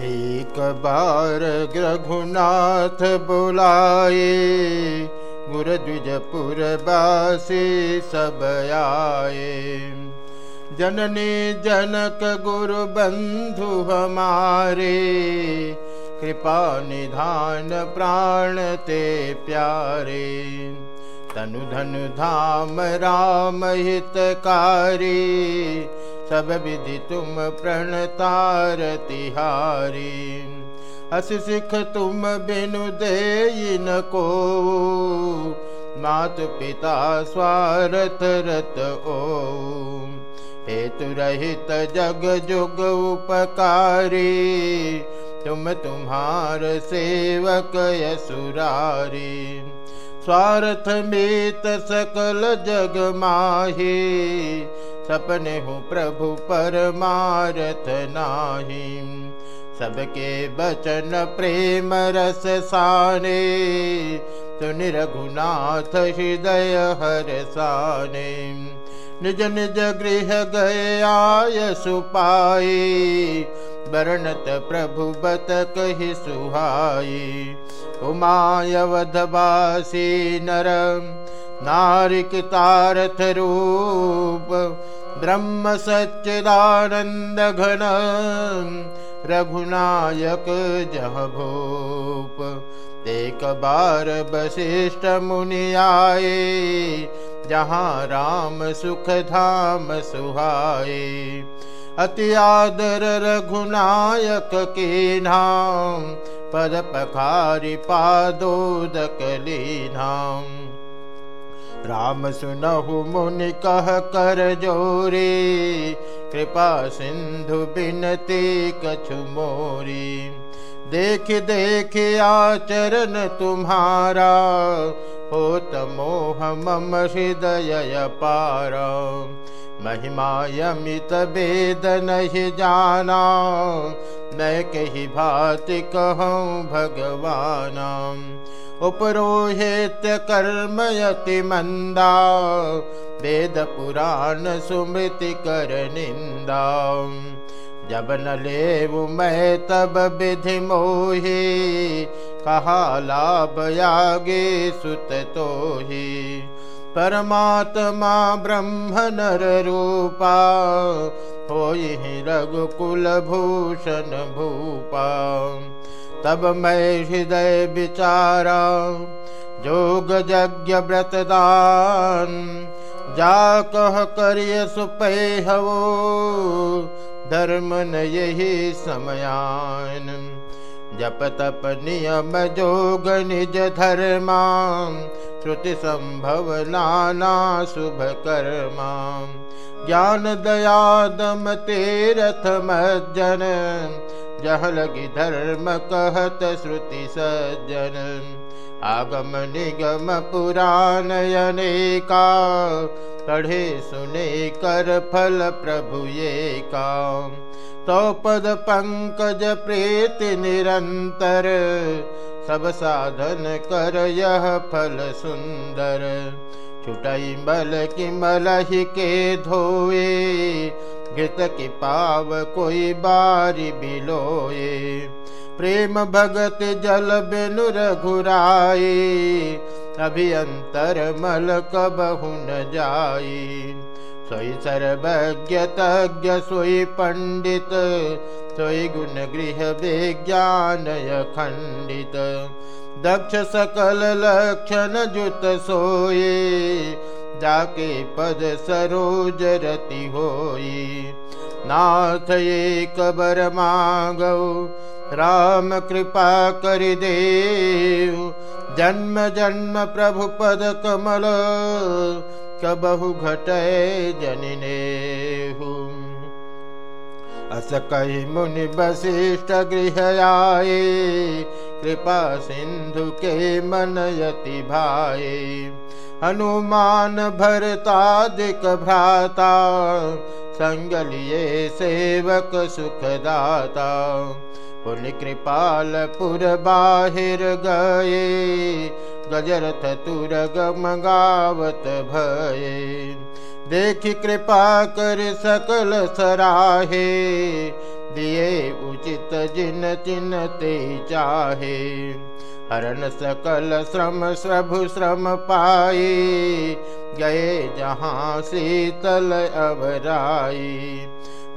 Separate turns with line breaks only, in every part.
एक बार रघुनाथ बुलाए गुर द्विजपुर बासी सब आए। जननी जनक गुरु बंधु हमारे कृपा निधान प्राण ते प्यारे। तनु धन धाम राम हितकारी सब विधि तुम प्रणतार तिहारी। हस सिख तुम बिनु दे न को। मात पिता स्वारथ रत ओ। हेतु रहित जग जुग उपकारी। तुम तुम्हार सेवक यसुरारी स्वार्थ मीत सकल जग माही। सपने हूँ प्रभु परमारथ नाही। सबके बचन प्रेम रस साने। तुन रघुनाथ हृदय हर साने। निज निज गृह गए आय सुपाई वर्णत प्रभु बत कही सुहाई उमायवधवासी नरम नारिक तारथ रूप, ब्रह्म सच्चिदानंद घन, रघुनायक जह भूप। एक बार वशिष्ठ मुनि आए, जहाँ राम सुख धाम सुहाए। अति आदर रघुनायक के नाम पद पखारी पादोदक नाम राम सुनहु मुनि कह कर जोरी, कृपा सिंधु बिनती कछु मोरी। देख देख आचरण तुम्हारा हो मोह मम हृदय पार। महिमा यमित वेद नहीं जाना, मैं कही भाति कहूँ भगवाना। उपरोहित कर्मयति मंदा, वेद पुराण सुमृति कर निंदा। जब न ले मैं तब विधि मोही, कहा लाभ यागे सुत तो ही परमात्मा ब्रह्म नर रूपा हो रघुकुल भूषण भूपा। तब मैं हृदय विचारा जोग यज्ञ व्रतदान। जा कह करिय सुपैहवो, धर्म न यही समयान। जप तप नियम जोग निज धर्मा, श्रुति संभव नाना शुभ कर्मा। ज्ञान दयादम तेरथ मज्जन जह लगी धर्म कहत श्रुति सज्जन। आगम निगम पुराण अनेका पढ़े सुने कर फल प्रभु ये काम तो पद पंकज प्रीति निरंतर। सब साधन कर यह फल सुंदर। छुटई मल की मलहि के धोए। घृत की पाव कोई बारी बिलोए प्रेम भगत जल बिनु रघुराई अभियंतर मल कबहु न जाई सोई सर्वज्ञ तज्ञ, सोई पंडित, सोई गुण गृह विज्ञान खंडित दक्ष सकल लक्षण जुत सोए। जाके पद सरोज रति होई। नाथ एक बर मांगो राम कृपा कर दे जन्म जन्म प्रभु पद कमल, कबहु घटे जनिने अस मुनि वशिष्ठ गृह आए कृपा सिंधु के मन यति भाई हनुमान भरतादिक भ्राता संग सेवक सुखदाता। पुण्य कृपाल पुर बाहिर गए गजरथ तुर गमगावत भये। देख कृपा कर सकल सराहे, दिए उचित जिन चिन ते चाहे। हरण सकल श्रम श्रभु श्रम पाए, गए जहाँ शीतल अवराई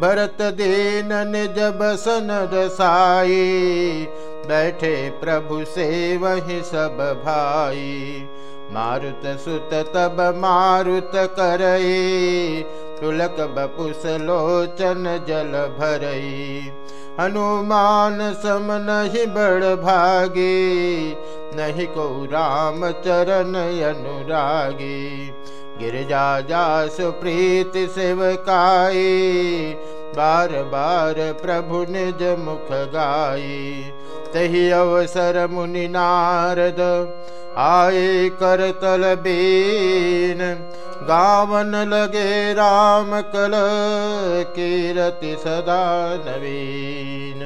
भरत दीन निज बसन रसाई, बैठे प्रभु से वही सब भाई। मारुत सुत तब मारुत करई, तुलक बपुस लोचन जल भरई। हनुमान सम नहीं बड़ भागी, नहीं को राम चरण अनुरागी। गिरजा जा सुप्रीत सेवकाई बार बार प्रभु निज मुख गाई। तही अवसर मुनि नारद आए कर तल बीन गावन लगे राम कल कीरति सदा नवीन